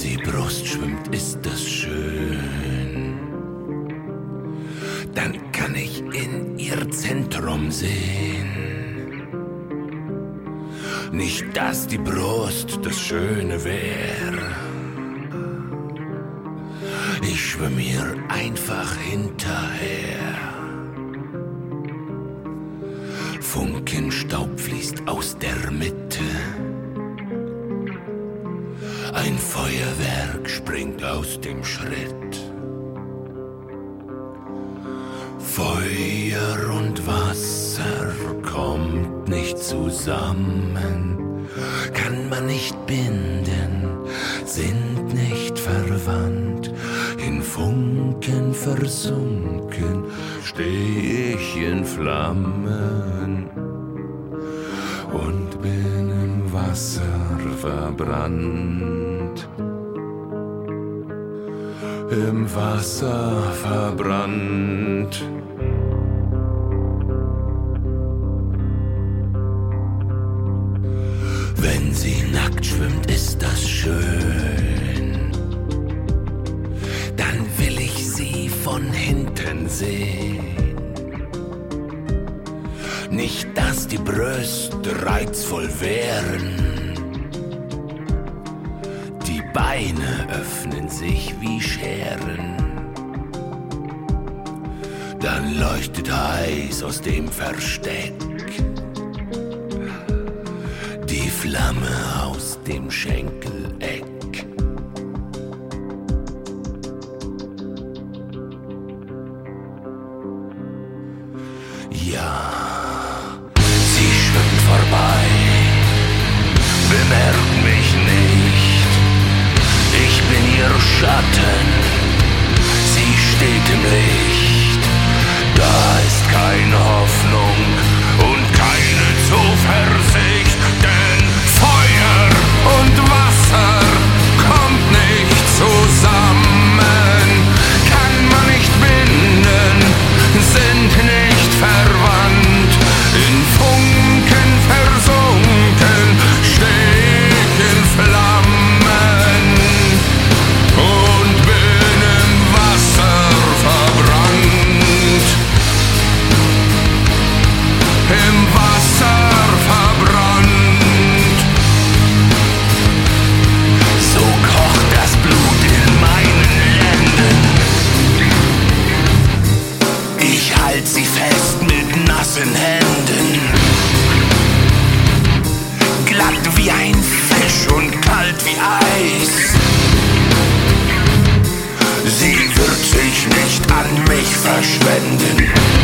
sie Brust schwimmt, ist das schön. Dann kann ich in ihr Zentrum sehen. Nicht, dass die Brust das Schöne wäre. Ich schwimm ihr einfach hinterher. Funkenstaub fließt aus der Mitte. Ein Feuerwerk springt aus dem Schritt. Feuer und Wasser kommt nicht zusammen, kann man nicht binden, sind nicht verwandt. In Funken versunken steh ich in Flammen und bin im Wasser verbrannt. Im Wasser verbrannt. Wenn sie nackt schwimmt, ist das schön. Dann will ich sie von hinten sehen. Nicht, dass die Brüste reizvoll wären. Beine öffnen sich wie Scheren. Dann leuchtet heiß aus dem Versteck die Flamme aus dem Schenkeleck. Ja, wie ein Fisch und kalt wie Eis. Sie wird sich nicht an mich verschwenden.